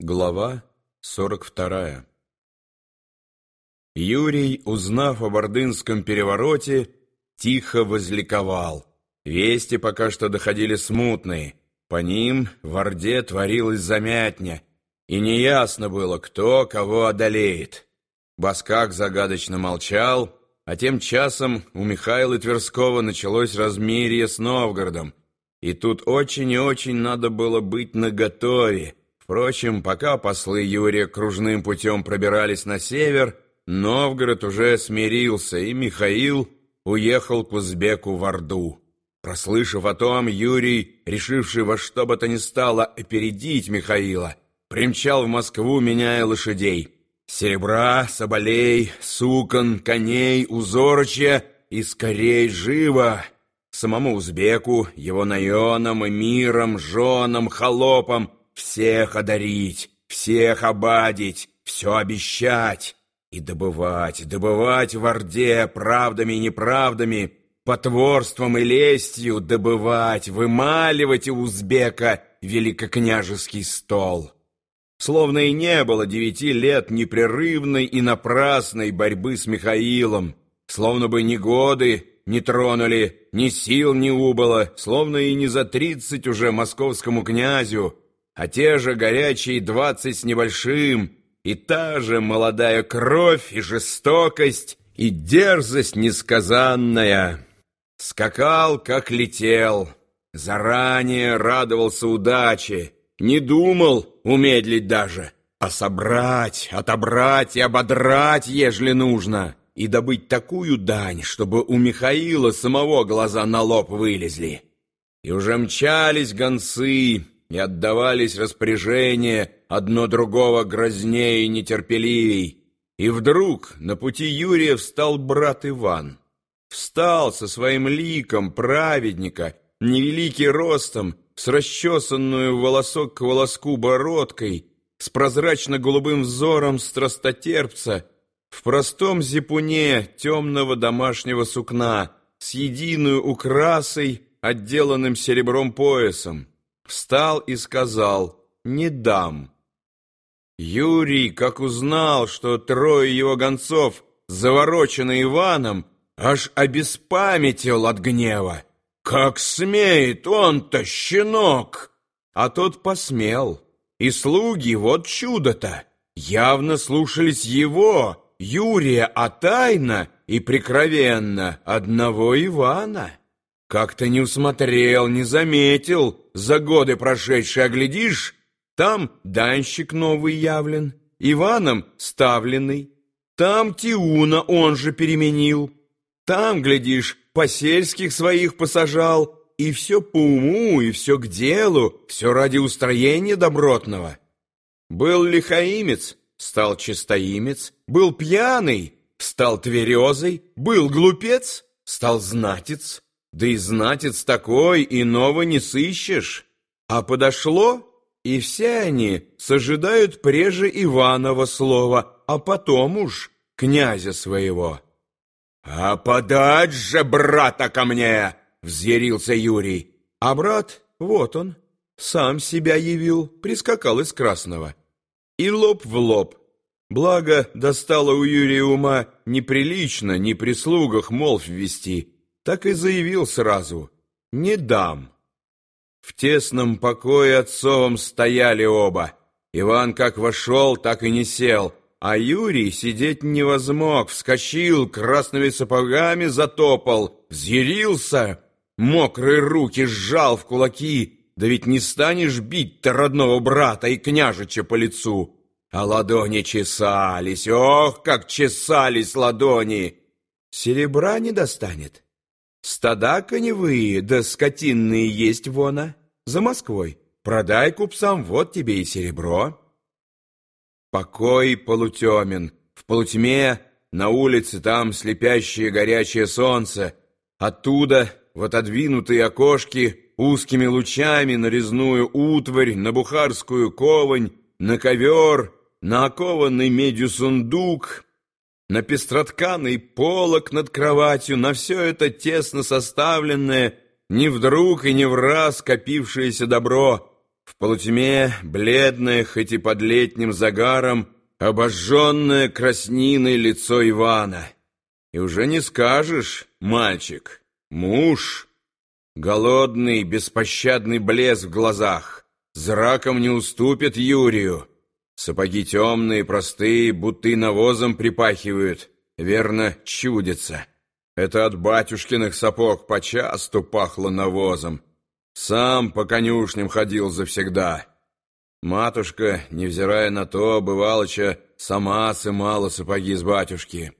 Глава 42 Юрий, узнав о Бордынском перевороте, тихо возликовал. Вести пока что доходили смутные. По ним в Орде творилась замятня, и неясно было, кто кого одолеет. Баскак загадочно молчал, а тем часом у Михаила Тверского началось размирие с Новгородом, и тут очень и очень надо было быть наготове, Впрочем, пока послы Юрия кружным путем пробирались на север, Новгород уже смирился, и Михаил уехал к узбеку в Орду. Прослышав о том, Юрий, решивший во что бы то ни стало опередить Михаила, примчал в Москву, меняя лошадей. Серебра, соболей, сукон, коней, узорочья и скорей живо! Самому узбеку, его наенам, эмирам, женам, холопам — всех одарить, всех обадить, все обещать и добывать, добывать в Орде правдами и неправдами, потворством и лестью добывать, вымаливать у узбека великокняжеский стол. Словно и не было девяти лет непрерывной и напрасной борьбы с Михаилом, словно бы ни годы не тронули, ни сил не убыло, словно и не за тридцать уже московскому князю, а те же горячие двадцать с небольшим, и та же молодая кровь и жестокость, и дерзость несказанная. Скакал, как летел, заранее радовался удаче, не думал умедлить даже, а собрать, отобрать и ободрать, ежели нужно, и добыть такую дань, чтобы у Михаила самого глаза на лоб вылезли. И уже мчались гонцы, и отдавались распоряжения одно другого грознее и нетерпеливей. И вдруг на пути Юрия встал брат Иван. Встал со своим ликом праведника, невеликий ростом, с расчесанную волосок к волоску бородкой, с прозрачно-голубым взором страстотерпца, в простом зипуне темного домашнего сукна, с единую украсой, отделанным серебром поясом встал и сказал «Не дам». Юрий, как узнал, что трое его гонцов заворочены Иваном, аж обеспамятил от гнева. «Как смеет он-то, щенок!» А тот посмел. И слуги, вот чудо-то, явно слушались его, Юрия, а тайно и прикровенно одного Ивана. Как-то не усмотрел, не заметил, за годы прошедшие, а глядишь, там данщик новый явлен, Иваном ставленный, там Тиуна он же переменил, там, глядишь, посельских своих посажал, и все по уму, и все к делу, все ради устроения добротного. Был лихаимец, стал чистоимец, был пьяный, стал тверезой, был глупец, стал знатец, да и знатец такой, иного не сыщешь. А подошло, и все они сожидают преже Иванова слова, а потом уж князя своего. «А подать же брата ко мне!» — взъярился Юрий. А брат, вот он, сам себя явил, прискакал из Красного. И лоб в лоб. Благо, достало у Юрия ума неприлично ни при слугах молвь ввести, так и заявил сразу «Не дам». В тесном покое отцовом стояли оба. Иван как вошел, так и не сел, а Юрий сидеть не возмог, вскочил, красными сапогами затопал, взъярился, мокрые руки сжал в кулаки, да ведь не станешь бить-то родного брата и княжича по лицу. А ладони чесались, ох, как чесались ладони! Серебра не достанет. Стада коневые да скотинные есть вона, за Москвой. Продай купцам, вот тебе и серебро. Покой полутемен, в полутьме на улице там слепящее горячее солнце. Оттуда в отодвинутые окошки узкими лучами на резную утварь, на бухарскую ковань, на ковер, на окованный медью сундук — на пестротканый полок над кроватью, на все это тесно составленное, не вдруг и не в раз копившееся добро, В полутьме, бледное, хоть и под летним загаром, обожженное красниной лицо Ивана. И уже не скажешь, мальчик, муж. Голодный, беспощадный блеск в глазах, зраком не уступит Юрию. Сапоги темные, простые, будто и навозом припахивают, верно, чудится. Это от батюшкиных сапог почасту пахло навозом. Сам по конюшням ходил завсегда. Матушка, невзирая на то, бывалоча, сама сымала сапоги с батюшки.